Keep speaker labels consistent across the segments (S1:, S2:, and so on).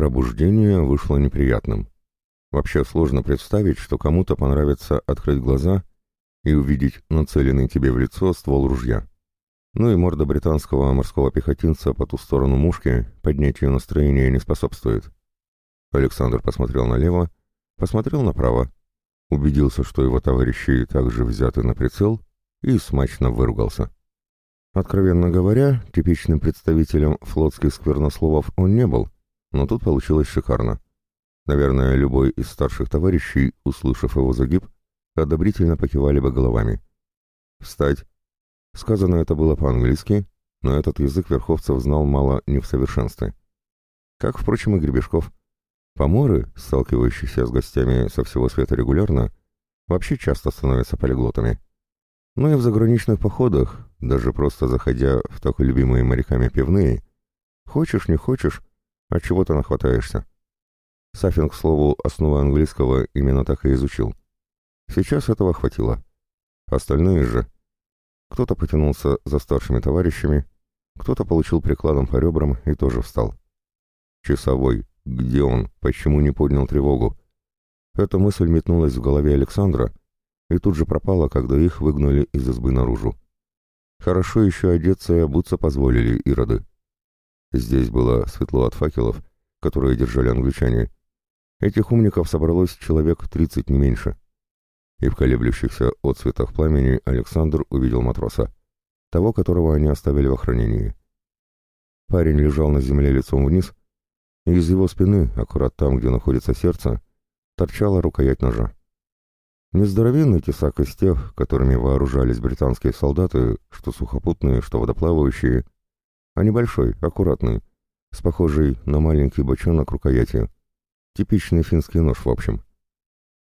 S1: Пробуждение вышло неприятным. Вообще сложно представить, что кому-то понравится открыть глаза и увидеть нацеленный тебе в лицо ствол ружья. Ну и морда британского морского пехотинца по ту сторону мушки поднять ее настроение не способствует. Александр посмотрел налево, посмотрел направо, убедился, что его товарищи также взяты на прицел, и смачно выругался. Откровенно говоря, типичным представителем флотских сквернословов он не был, но тут получилось шикарно. Наверное, любой из старших товарищей, услышав его загиб, одобрительно покивали бы головами. «Встать!» Сказано это было по-английски, но этот язык Верховцев знал мало не в совершенстве. Как, впрочем, и Гребешков. Поморы, сталкивающиеся с гостями со всего света регулярно, вообще часто становятся полиглотами. Но и в заграничных походах, даже просто заходя в так любимые моряками пивные, хочешь не хочешь, от чего-то нахватаешься. Сафин, к слову, основы английского именно так и изучил. Сейчас этого хватило. Остальные же... Кто-то потянулся за старшими товарищами, кто-то получил прикладом по ребрам и тоже встал. Часовой. Где он? Почему не поднял тревогу? Эта мысль метнулась в голове Александра и тут же пропала, когда их выгнали из избы наружу. Хорошо еще одеться и обуться позволили ироды. Здесь было светло от факелов, которые держали англичане. Этих умников собралось человек тридцать не меньше. И в колеблющихся отцветах пламени Александр увидел матроса, того, которого они оставили в охранении. Парень лежал на земле лицом вниз, и из его спины, аккурат там, где находится сердце, торчала рукоять ножа. Нездоровенный тесак из тех, которыми вооружались британские солдаты, что сухопутные, что водоплавающие, а небольшой, аккуратный, с похожей на маленький бочонок рукоятью. Типичный финский нож, в общем.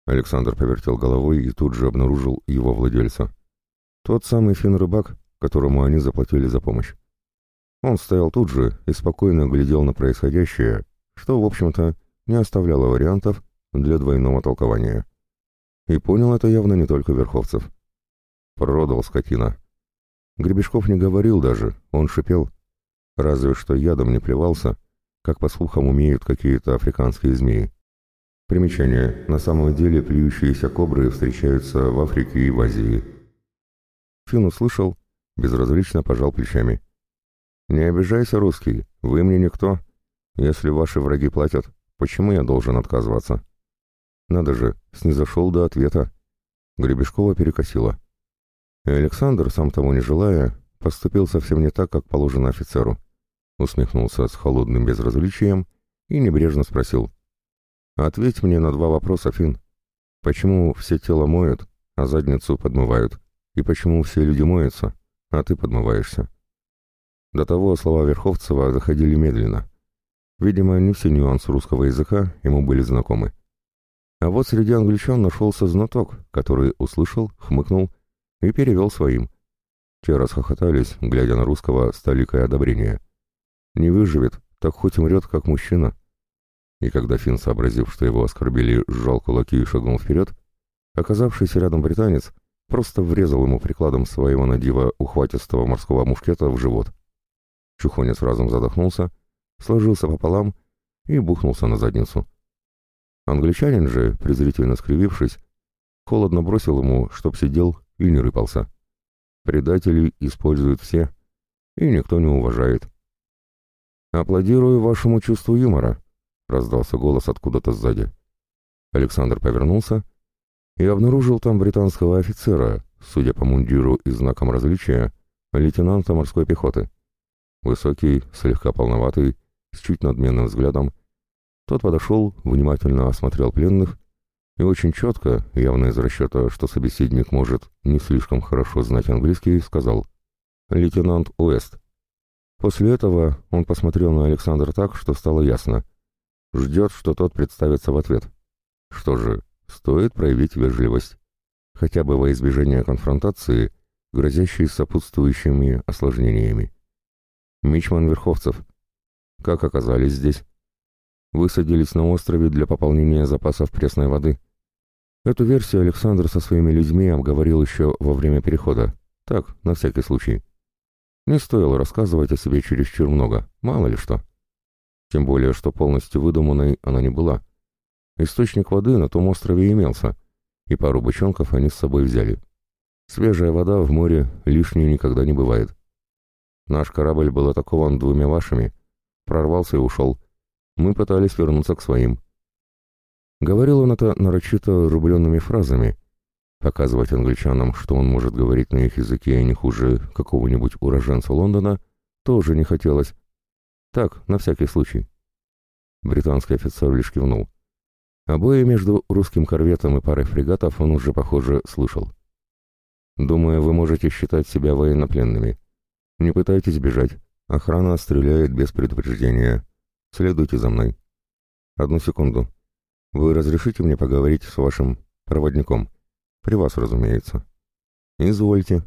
S1: Александр повертел головой и тут же обнаружил его владельца. Тот самый фин-рыбак, которому они заплатили за помощь. Он стоял тут же и спокойно глядел на происходящее, что, в общем-то, не оставляло вариантов для двойного толкования. И понял это явно не только Верховцев. Продал скотина. Гребешков не говорил даже, он шипел. Разве что ядом не плевался, как по слухам умеют какие-то африканские змеи. Примечание. На самом деле плюющиеся кобры встречаются в Африке и в Азии. Фин услышал, безразлично пожал плечами. «Не обижайся, русский, вы мне никто. Если ваши враги платят, почему я должен отказываться?» Надо же, снизошел до ответа. Гребешкова перекосила. И Александр, сам того не желая, поступил совсем не так, как положено офицеру. Усмехнулся с холодным безразличием и небрежно спросил. «Ответь мне на два вопроса, Фин. Почему все тело моют, а задницу подмывают? И почему все люди моются, а ты подмываешься?» До того слова Верховцева заходили медленно. Видимо, не все нюансы русского языка ему были знакомы. А вот среди англичан нашелся знаток, который услышал, хмыкнул и перевел своим. Те расхохотались, глядя на русского с толикой одобрения. Не выживет, так хоть умрет, как мужчина. И когда Финн, сообразив, что его оскорбили, сжал кулаки и шагнул вперед, оказавшийся рядом британец просто врезал ему прикладом своего надива ухватистого морского мушкета в живот. Чухонец разом задохнулся, сложился пополам и бухнулся на задницу. Англичанин же, презрительно скривившись, холодно бросил ему, чтоб сидел и не рыпался. Предателей используют все, и никто не уважает. «Аплодирую вашему чувству юмора», — раздался голос откуда-то сзади. Александр повернулся и обнаружил там британского офицера, судя по мундиру и знакам различия, лейтенанта морской пехоты. Высокий, слегка полноватый, с чуть надменным взглядом, тот подошел, внимательно осмотрел пленных и очень четко, явно из расчета, что собеседник может не слишком хорошо знать английский, сказал «Лейтенант Уэст». После этого он посмотрел на Александра так, что стало ясно. Ждет, что тот представится в ответ. Что же, стоит проявить вежливость. Хотя бы во избежание конфронтации, грозящей сопутствующими осложнениями. Мичман Верховцев. Как оказались здесь? высадились на острове для пополнения запасов пресной воды. Эту версию Александр со своими людьми обговорил еще во время перехода. Так, на всякий случай. Не стоило рассказывать о себе чересчур много, мало ли что. Тем более, что полностью выдуманной она не была. Источник воды на том острове имелся, и пару бочонков они с собой взяли. Свежая вода в море лишней никогда не бывает. Наш корабль был атакован двумя вашими, прорвался и ушел. Мы пытались вернуться к своим. Говорил он это нарочито рубленными фразами. Показывать англичанам, что он может говорить на их языке не хуже какого-нибудь уроженца Лондона, тоже не хотелось. Так, на всякий случай. Британский офицер лишь кивнул. Обои между русским корветом и парой фрегатов он уже, похоже, слышал. «Думаю, вы можете считать себя военнопленными. Не пытайтесь бежать. Охрана стреляет без предупреждения. Следуйте за мной. Одну секунду. Вы разрешите мне поговорить с вашим проводником? При вас, разумеется. Извольте.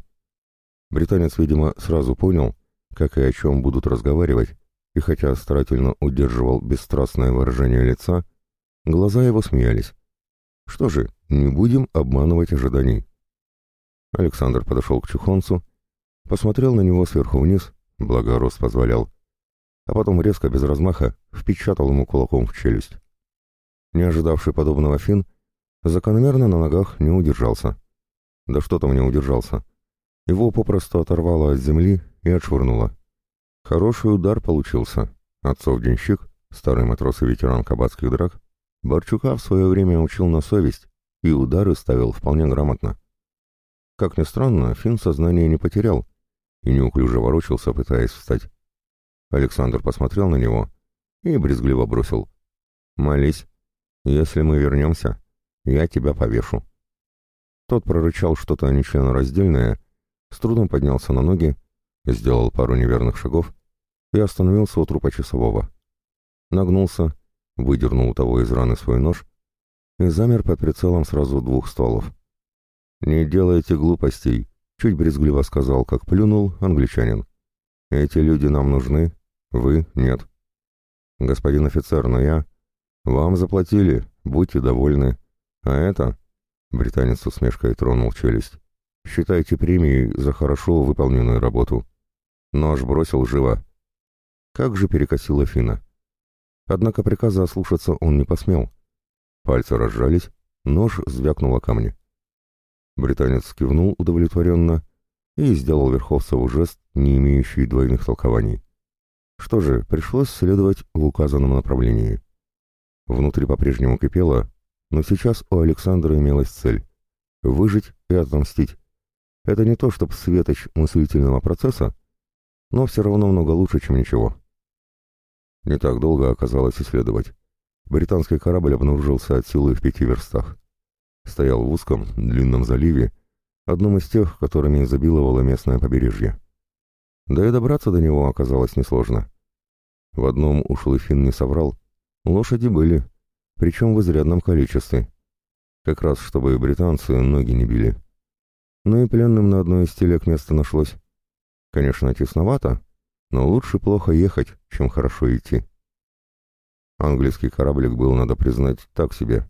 S1: Британец, видимо, сразу понял, как и о чем будут разговаривать, и хотя старательно удерживал бесстрастное выражение лица, глаза его смеялись. Что же, не будем обманывать ожиданий. Александр подошел к чухонцу, посмотрел на него сверху вниз, благо рост позволял, а потом резко, без размаха, впечатал ему кулаком в челюсть. Не ожидавший подобного фин, закономерно на ногах не удержался. Да что там не удержался. Его попросту оторвало от земли и отшвырнуло. Хороший удар получился. Отцов денщик, старый матрос и ветеран кабацких драк, Борчука в свое время учил на совесть и удары ставил вполне грамотно. Как ни странно, Финн сознание не потерял и неуклюже ворочался, пытаясь встать. Александр посмотрел на него и брезгливо бросил. «Молись, если мы вернемся, я тебя повешу». Тот прорычал что-то нечленораздельное, с трудом поднялся на ноги, сделал пару неверных шагов и остановился у трупа часового. Нагнулся, выдернул у того из раны свой нож и замер под прицелом сразу двух стволов. «Не делайте глупостей», — чуть брезгливо сказал, как плюнул англичанин. «Эти люди нам нужны, вы — нет». «Господин офицер, но я...» «Вам заплатили, будьте довольны. А это...» — британец усмешкой тронул челюсть. «Считайте премией за хорошо выполненную работу». Нож бросил живо. Как же перекосила Фина. Однако приказа ослушаться он не посмел. Пальцы разжались, нож звякнул о камни. Британец кивнул удовлетворенно и сделал Верховцеву жест, не имеющий двойных толкований. Что же, пришлось следовать в указанном направлении. Внутри по-прежнему кипело, но сейчас у Александра имелась цель — выжить и отомстить. Это не то, чтобы светоч мыслительного процесса, но все равно много лучше, чем ничего. Не так долго оказалось исследовать. Британский корабль обнаружился от силы в пяти верстах. Стоял в узком, длинном заливе, одном из тех, которыми изобиловало местное побережье. Да и добраться до него оказалось несложно. В одном ушлый фин не соврал. Лошади были, причем в изрядном количестве. Как раз, чтобы британцы ноги не били. Ну и пленным на одной из телег место нашлось. Конечно, тесновато, но лучше плохо ехать, чем хорошо идти. Английский кораблик был, надо признать, так себе.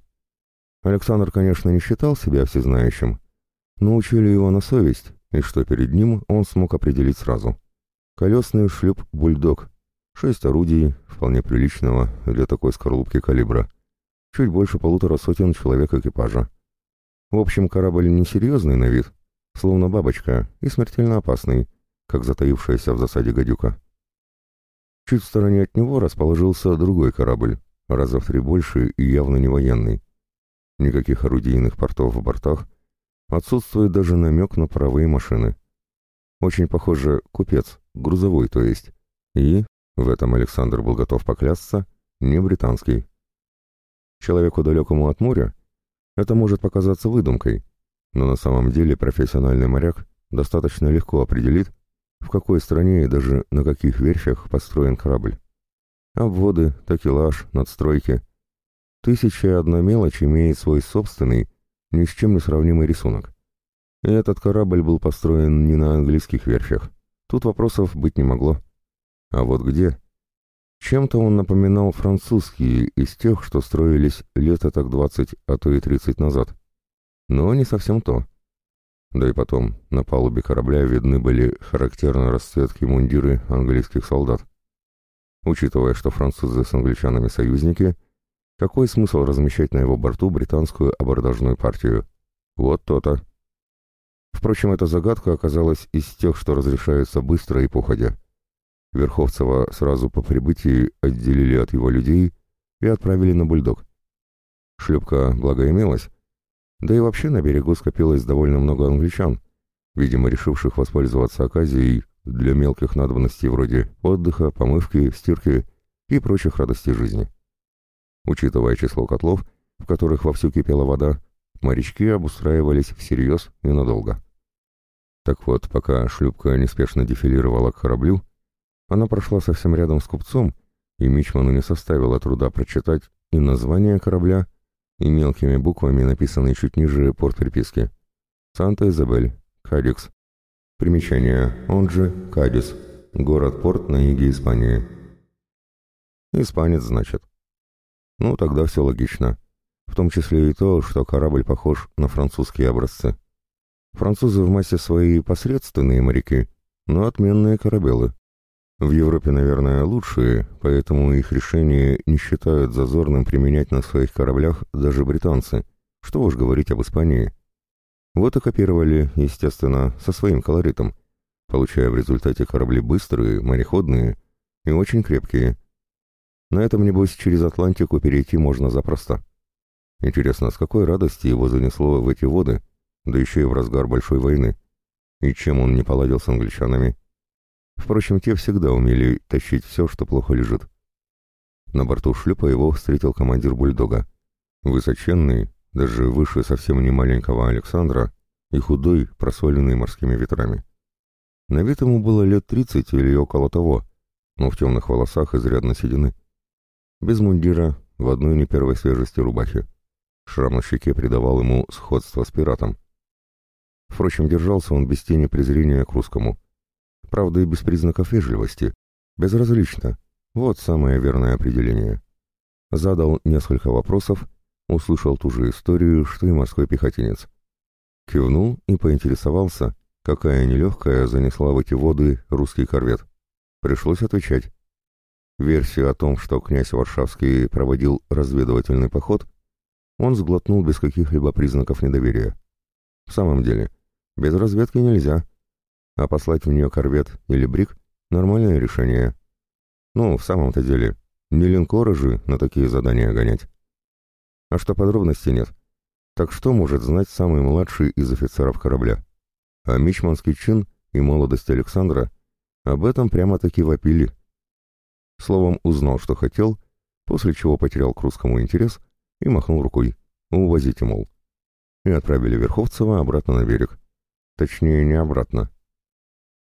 S1: Александр, конечно, не считал себя всезнающим, но учили его на совесть, и что перед ним он смог определить сразу. Колесный шлюп «Бульдог», шесть орудий, вполне приличного для такой скорлупки калибра, чуть больше полутора сотен человек экипажа. В общем, корабль несерьезный на вид, словно бабочка, и смертельно опасный, как затаившаяся в засаде гадюка. Чуть в стороне от него расположился другой корабль, раза в три больше и явно не военный. Никаких орудийных портов в бортах, отсутствует даже намек на паровые машины. Очень похоже, купец, грузовой то есть. И, в этом Александр был готов поклясться, не британский. Человеку далекому от моря это может показаться выдумкой, но на самом деле профессиональный моряк достаточно легко определит, в какой стране и даже на каких верфях построен корабль. Обводы, такелаж, надстройки. Тысяча и одна мелочь имеет свой собственный, ни с чем не сравнимый рисунок. И этот корабль был построен не на английских верфях. Тут вопросов быть не могло. А вот где? Чем-то он напоминал французские из тех, что строились лет так двадцать, а то и тридцать назад. Но не совсем то. Да и потом, на палубе корабля видны были характерные расцветки мундиры английских солдат. Учитывая, что французы с англичанами союзники, какой смысл размещать на его борту британскую абордажную партию? Вот то-то. Впрочем, эта загадка оказалась из тех, что разрешаются быстро и походя. Верховцева сразу по прибытии отделили от его людей и отправили на бульдог. Шлюпка благо имелась, да и вообще на берегу скопилось довольно много англичан, видимо, решивших воспользоваться оказией для мелких надобностей вроде отдыха, помывки, стирки и прочих радостей жизни. Учитывая число котлов, в которых вовсю кипела вода, морячки обустраивались всерьез и надолго. Так вот, пока шлюпка неспешно дефилировала к кораблю, она прошла совсем рядом с купцом, и Мичману не составило труда прочитать и название корабля, и мелкими буквами написанные чуть ниже порт приписки. «Санта-Изабель, Кадикс». Примечание, он же Кадис, город-порт на юге Испании. Испанец, значит. Ну, тогда все логично. В том числе и то, что корабль похож на французские образцы. Французы в массе своей посредственные моряки, но отменные корабелы. В Европе, наверное, лучшие, поэтому их решение не считают зазорным применять на своих кораблях даже британцы. Что уж говорить об Испании. Вот и копировали, естественно, со своим колоритом, получая в результате корабли быстрые, мореходные и очень крепкие. На этом, небось, через Атлантику перейти можно запросто. Интересно, с какой радости его занесло в эти воды, да еще и в разгар большой войны? И чем он не поладил с англичанами? Впрочем, те всегда умели тащить все, что плохо лежит. На борту шлюпа его встретил командир бульдога. Высоченный, даже выше совсем не маленького Александра, и худой, просоленный морскими ветрами. На вид ему было лет тридцать или около того, но в темных волосах изрядно седины. Без мундира, в одной не первой свежести рубахи. Шрам на щеке придавал ему сходство с пиратом. Впрочем, держался он без тени презрения к русскому — правда и без признаков вежливости. Безразлично. Вот самое верное определение. Задал несколько вопросов, услышал ту же историю, что и морской пехотинец. Кивнул и поинтересовался, какая нелегкая занесла в эти воды русский корвет. Пришлось отвечать. Версию о том, что князь Варшавский проводил разведывательный поход, он сглотнул без каких-либо признаков недоверия. В самом деле, без разведки нельзя, а послать в нее корвет или брик — нормальное решение. Ну, в самом-то деле, не линкоры же на такие задания гонять. А что подробностей нет, так что может знать самый младший из офицеров корабля? А мичманский чин и молодость Александра об этом прямо-таки вопили. Словом, узнал, что хотел, после чего потерял к русскому интерес и махнул рукой. «Увозите, мол». И отправили Верховцева обратно на берег. Точнее, не обратно,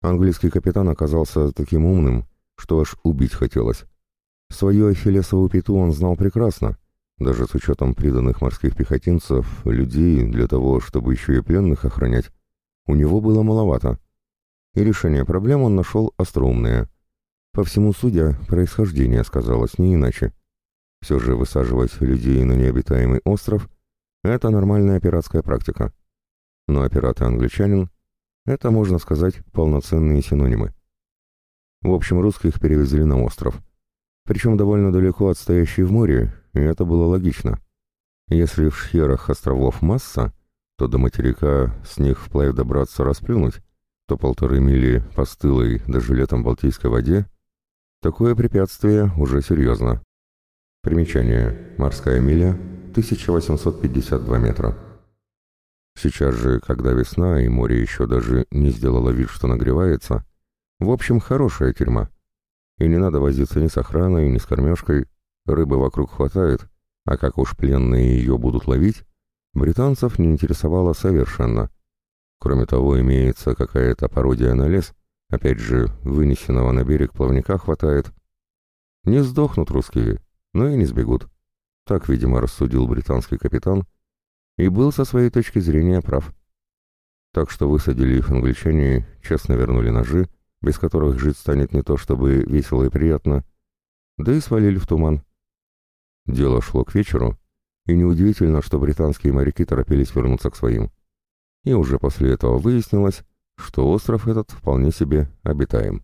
S1: Английский капитан оказался таким умным, что аж убить хотелось. Свою ахиллесову пяту он знал прекрасно, даже с учетом приданных морских пехотинцев, людей для того, чтобы еще и пленных охранять, у него было маловато. И решение проблем он нашел остроумное. По всему судя, происхождение сказалось не иначе. Все же высаживать людей на необитаемый остров — это нормальная пиратская практика. Но а пираты-англичанин это, можно сказать, полноценные синонимы. В общем, русских перевезли на остров. Причем довольно далеко отстоящий в море, и это было логично. Если в шхерах островов масса, то до материка с них вплавь добраться расплюнуть, то полторы мили по стылой, даже летом Балтийской воде, такое препятствие уже серьезно. Примечание. Морская миля, 1852 метра. Сейчас же, когда весна и море еще даже не сделало вид, что нагревается, в общем, хорошая тюрьма. И не надо возиться ни с охраной, ни с кормежкой, рыбы вокруг хватает, а как уж пленные ее будут ловить, британцев не интересовало совершенно. Кроме того, имеется какая-то пародия на лес, опять же, вынесенного на берег плавника хватает. Не сдохнут русские, но и не сбегут. Так, видимо, рассудил британский капитан, и был со своей точки зрения прав. Так что высадили их англичане, честно вернули ножи, без которых жить станет не то чтобы весело и приятно, да и свалили в туман. Дело шло к вечеру, и неудивительно, что британские моряки торопились вернуться к своим. И уже после этого выяснилось, что остров этот вполне себе обитаем.